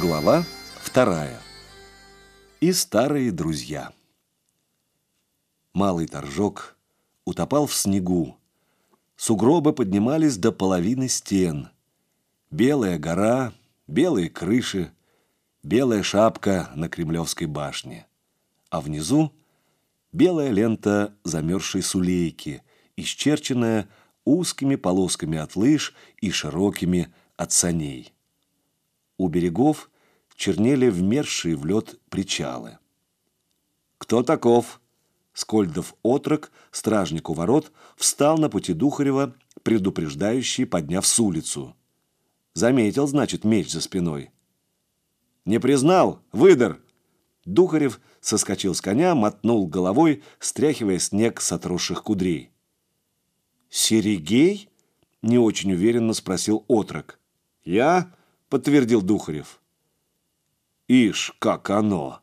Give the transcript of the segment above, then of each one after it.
Глава вторая. И старые друзья. Малый торжок утопал в снегу. Сугробы поднимались до половины стен. Белая гора, белые крыши, белая шапка на Кремлевской башне. А внизу белая лента замерзшей сулейки, исчерченная узкими полосками от лыж и широкими от саней. У берегов чернели вмерзшие в лед причалы. «Кто таков?» Скольдов отрок, стражник у ворот, встал на пути Духарева, предупреждающий, подняв с улицу. Заметил, значит, меч за спиной. «Не признал? Выдор!» Духарев соскочил с коня, мотнул головой, стряхивая снег с отросших кудрей. «Серегей?» – не очень уверенно спросил отрок. «Я?» – подтвердил Духарев. «Ишь, как оно!»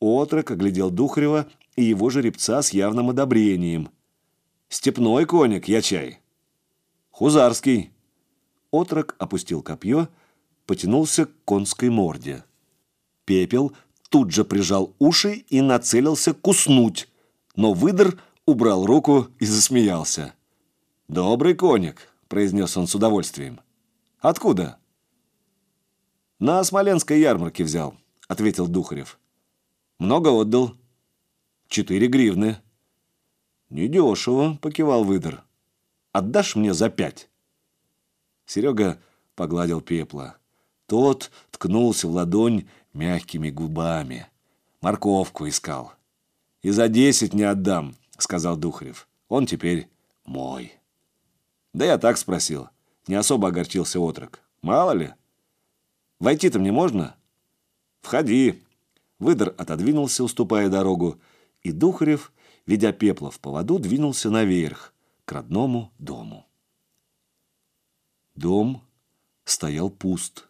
Отрок оглядел Духарева и его жеребца с явным одобрением. «Степной коник, я чай!» «Хузарский!» Отрок опустил копье, потянулся к конской морде. Пепел тут же прижал уши и нацелился куснуть, но выдр убрал руку и засмеялся. «Добрый коник», — произнес он с удовольствием. «Откуда?» «На Смоленской ярмарке взял», — ответил Духарев. «Много отдал». «Четыре гривны». «Недешево», — покивал выдор. «Отдашь мне за пять?» Серега погладил пепла. Тот ткнулся в ладонь мягкими губами. Морковку искал. «И за десять не отдам», — сказал Духарев. «Он теперь мой». Да я так спросил. Не особо огорчился отрок. Мало ли. Войти-то мне можно? Входи. Выдор отодвинулся, уступая дорогу, и Духарев, ведя пепла в поводу, двинулся наверх, к родному дому. Дом стоял пуст.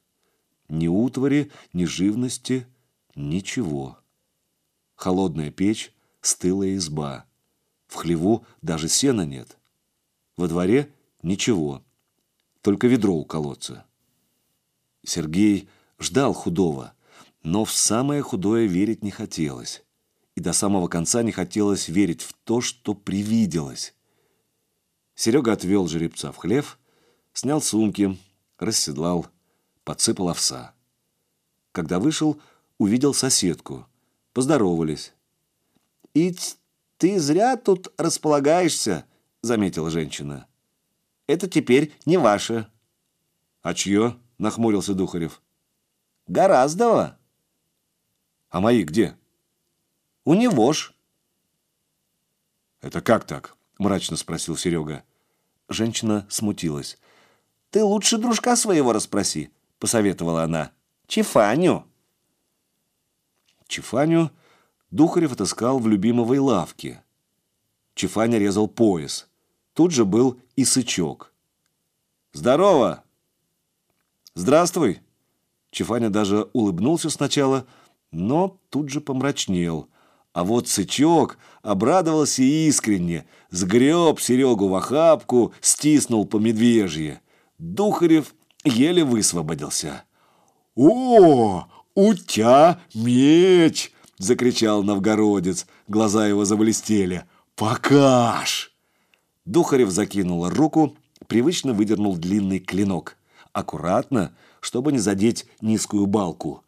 Ни утвари, ни живности, ничего. Холодная печь, стылая изба. В хлеву даже сена нет. Во дворе ничего, только ведро у колодца. Сергей ждал худого, но в самое худое верить не хотелось. И до самого конца не хотелось верить в то, что привиделось. Серега отвел жеребца в хлев, снял сумки, расседлал, подсыпал овса. Когда вышел, увидел соседку. Поздоровались. «И ты зря тут располагаешься», — заметила женщина. «Это теперь не ваше». «А чье?» — нахмурился Духарев. «Гораздо». «А мои где?» «У него ж». «Это как так?» — мрачно спросил Серега. Женщина смутилась. «Ты лучше дружка своего расспроси», — посоветовала она. «Чифаню». Чифаню Духарев отыскал в любимовой лавке. Чифаня резал пояс. Тут же был и сычок. «Здорово!» «Здравствуй!» Чифаня даже улыбнулся сначала, но тут же помрачнел. А вот Сычок обрадовался искренне, сгреб Серегу в охапку, стиснул по медвежье. Духарев еле высвободился. «О, у тебя меч!» — закричал новгородец. Глаза его заблестели. «Покаж!» Духарев закинул руку, привычно выдернул длинный клинок. Аккуратно, чтобы не задеть низкую балку.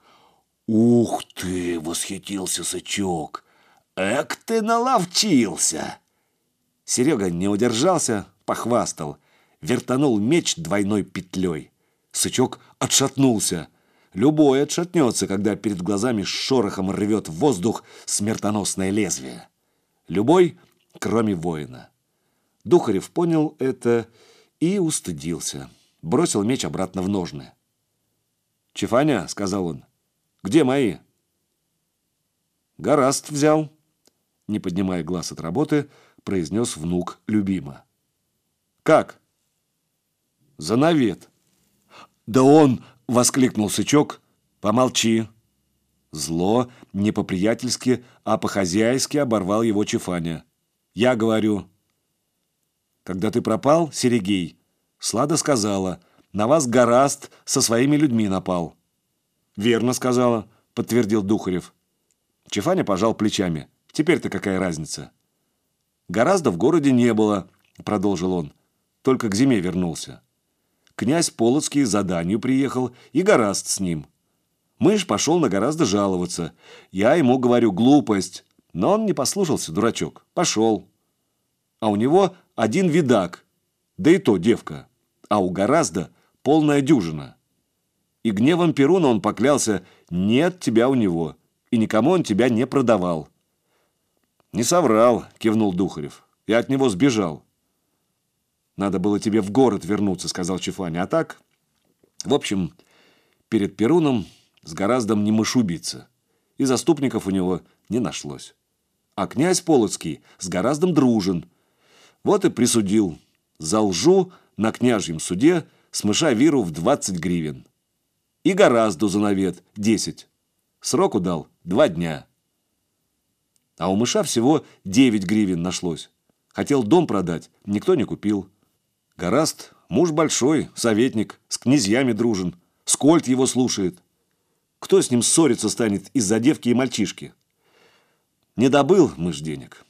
«Ух ты!» — восхитился Сычок. «Эк ты наловчился!» Серега не удержался, похвастал вертанул меч двойной петлей. Сычок отшатнулся. Любой отшатнется, когда перед глазами шорохом рвет воздух смертоносное лезвие. Любой, кроме воина. Духарев понял это и устыдился. Бросил меч обратно в ножны. «Чефаня», — сказал он, — «где мои?» «Гораст взял», — не поднимая глаз от работы, произнес внук любимо. «Как?» за навет. «Да он!» — воскликнул Сычок. «Помолчи!» Зло не по-приятельски, а по-хозяйски оборвал его Чефаня. «Я говорю...» «Когда ты пропал, Серегей, Слада сказала, на вас гораст со своими людьми напал». Верно сказала, подтвердил Духарев. Чефаня пожал плечами. Теперь-то какая разница? Гораздо в городе не было, продолжил он. Только к зиме вернулся. Князь Полоцкий заданию приехал, и Гораст с ним. Мышь пошел на гораздо жаловаться. Я ему говорю глупость, но он не послушался, дурачок. Пошел. А у него один видак, да и то девка. А у гораздо полная дюжина. И гневом Перуна он поклялся, нет тебя у него, и никому он тебя не продавал. «Не соврал», — кивнул Духарев. «Я от него сбежал». «Надо было тебе в город вернуться», — сказал Чефаня. «А так...» В общем, перед Перуном с Гораздом не мышубиться, и заступников у него не нашлось. А князь Полоцкий с Гораздом дружен. Вот и присудил за лжу на княжьем суде смыша Виру в 20 гривен. И Горазду за навет 10. Сроку дал два дня. А у мыша всего 9 гривен нашлось. Хотел дом продать, никто не купил. Гораст муж большой, советник, с князьями дружен. Скольд его слушает. Кто с ним ссориться станет из-за девки и мальчишки? Не добыл мышь денег.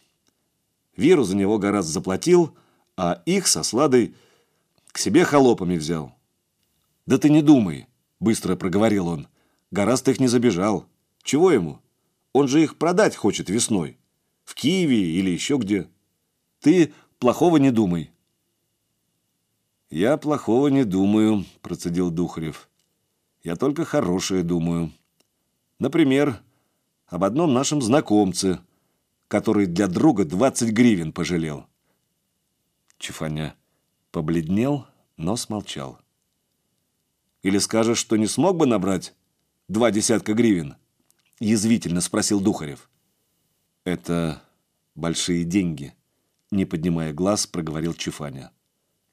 Веру за него Гораст заплатил, а их со Сладой к себе холопами взял. «Да ты не думай», — быстро проговорил он. «Гораст их не забежал. Чего ему? Он же их продать хочет весной. В Киеве или еще где. Ты плохого не думай». «Я плохого не думаю», — процедил Духарев. «Я только хорошее думаю. Например, об одном нашем знакомце, который для друга 20 гривен пожалел». Чифаня побледнел, но смолчал. «Или скажешь, что не смог бы набрать два десятка гривен?» – язвительно спросил Духарев. «Это большие деньги», – не поднимая глаз, проговорил Чифаня.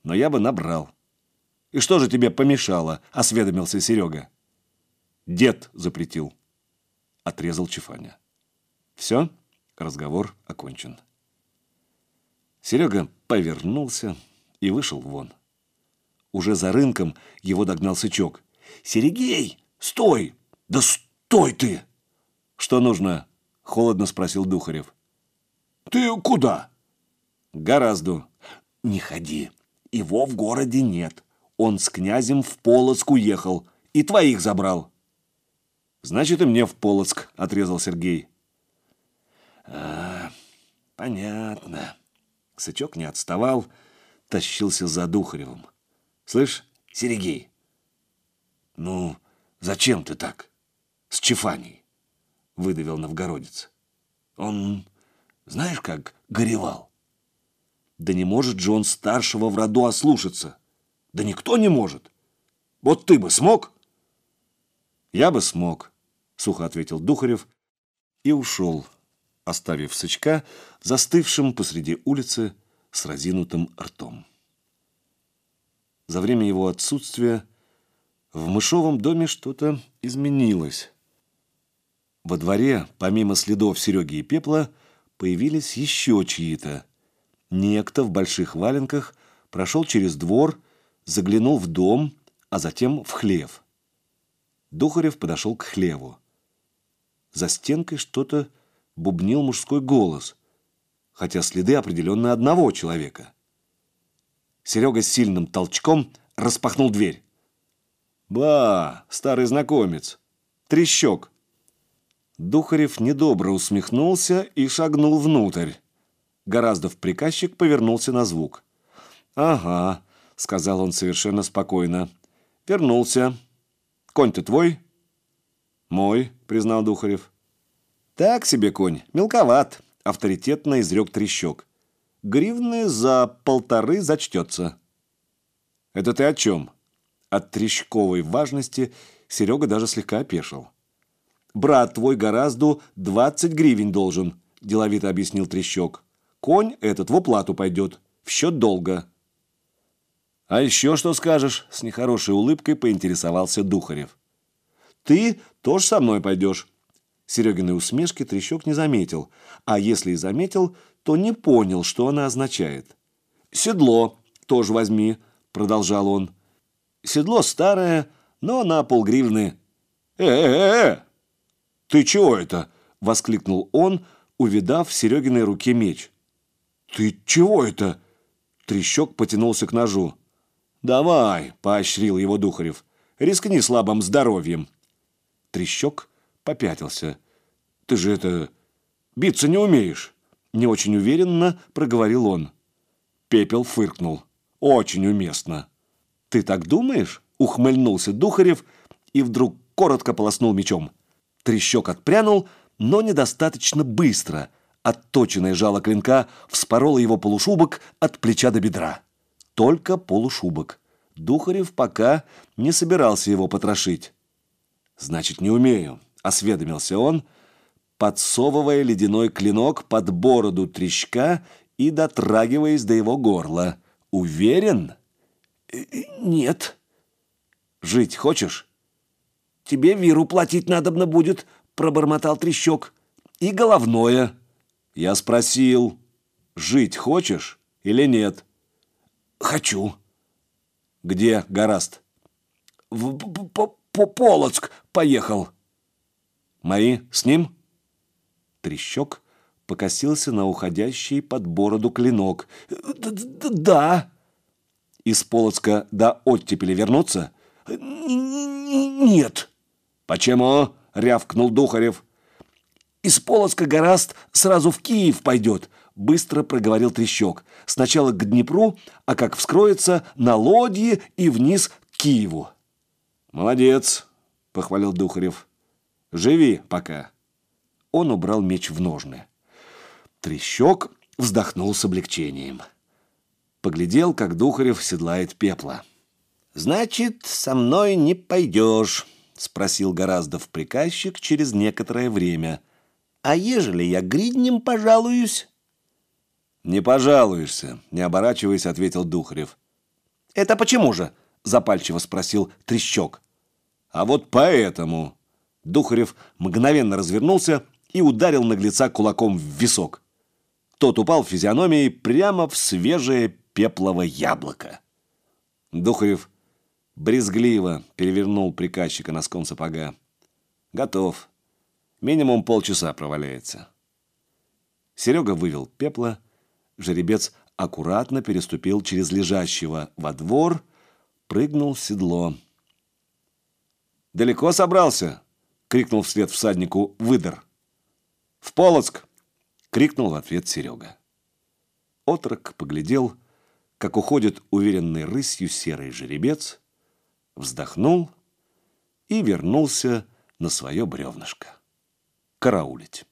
«Но я бы набрал». «И что же тебе помешало?» – осведомился Серега. «Дед запретил», – отрезал Чифаня. «Все, разговор окончен». Серега повернулся и вышел вон. Уже за рынком его догнал Сычок. «Серегей, стой! Да стой ты!» «Что нужно?» – холодно спросил Духарев. «Ты куда?» «Гораздо». «Не ходи. Его в городе нет. Он с князем в Полоцк уехал и твоих забрал». «Значит, и мне в Полоцк», – отрезал Сергей. «А, понятно». Сычок не отставал, тащился за Духаревым. «Слышь, Сергей, ну, зачем ты так? С Чефаней?» — выдавил новгородец. «Он, знаешь, как горевал?» «Да не может же он старшего в роду ослушаться. Да никто не может. Вот ты бы смог?» «Я бы смог», — сухо ответил Духарев и ушел, оставив Сычка застывшим посреди улицы с разинутым ртом. За время его отсутствия в мышовом доме что-то изменилось. Во дворе, помимо следов Сереги и Пепла, появились еще чьи-то. Некто в больших валенках прошел через двор, заглянул в дом, а затем в хлев. Духарев подошел к хлеву. За стенкой что-то бубнил мужской голос, хотя следы определенно одного человека. Серега с сильным толчком распахнул дверь. «Ба, старый знакомец! Трещок!» Духарев недобро усмехнулся и шагнул внутрь. Гораздо в приказчик повернулся на звук. «Ага», — сказал он совершенно спокойно. «Вернулся. Конь-то твой?» «Мой», — признал Духарев. «Так себе конь, мелковат», — авторитетно изрек Трещок. «Гривны за полторы зачтется». «Это ты о чем?» От трещковой важности Серега даже слегка опешил. «Брат твой гораздо двадцать гривен должен», – деловито объяснил Трещок. «Конь этот в уплату пойдет, в счет долга». «А еще что скажешь?» – с нехорошей улыбкой поинтересовался Духарев. «Ты тоже со мной пойдешь», Серегиной усмешки Трещок не заметил, а если и заметил, то не понял, что она означает. «Седло тоже возьми», — продолжал он. «Седло старое, но на полгривны. «Э-э-э! Ты чего это?» — воскликнул он, увидав в Серегиной руке меч. «Ты чего это?» Трещок потянулся к ножу. «Давай!» — поощрил его Духарев. «Рискни слабым здоровьем!» Трещок попятился. «Ты же это... биться не умеешь!» Не очень уверенно проговорил он. Пепел фыркнул. «Очень уместно!» «Ты так думаешь?» — ухмыльнулся Духарев и вдруг коротко полоснул мечом. Трещок отпрянул, но недостаточно быстро. Отточенное жало клинка вспороло его полушубок от плеча до бедра. Только полушубок. Духарев пока не собирался его потрошить. «Значит, не умею», — осведомился он, подсовывая ледяной клинок под бороду трещка и дотрагиваясь до его горла. «Уверен?» «Э, «Нет». «Жить хочешь?» «Тебе виру платить надобно будет», — пробормотал Трещок. «И головное». Я спросил, жить хочешь или нет? «Хочу». «Где Гораст?» «В по -по Полоцк поехал». «Мои с ним?» Трещок покосился на уходящий под бороду клинок. «Да». «Из Полоцка до оттепели вернуться?» «Нет». «Почему?» — рявкнул Духарев. «Из Полоцка Гораст сразу в Киев пойдет», — быстро проговорил Трещок. «Сначала к Днепру, а как вскроется, на лодье и вниз к Киеву». «Молодец», — похвалил Духарев. «Живи пока». Он убрал меч в ножны. Трещок вздохнул с облегчением. Поглядел, как Духарев седлает пепла. «Значит, со мной не пойдешь», — спросил Гораздов приказчик через некоторое время. «А ежели я гриднем пожалуюсь?» «Не пожалуешься», — не оборачиваясь, ответил Духарев. «Это почему же?» — запальчиво спросил Трещок. «А вот поэтому...» Духарев мгновенно развернулся и ударил наглеца кулаком в висок. Тот упал физиономией прямо в свежее пеплово яблоко. Духарев брезгливо перевернул приказчика носком сапога. «Готов. Минимум полчаса проваляется». Серега вывел пепла. Жеребец аккуратно переступил через лежащего во двор, прыгнул в седло. «Далеко собрался?» — крикнул вслед всаднику выдор. «В Полоцк!» — крикнул в ответ Серега. Отрок поглядел, как уходит уверенной рысью серый жеребец, вздохнул и вернулся на свое бревнышко. Караулить.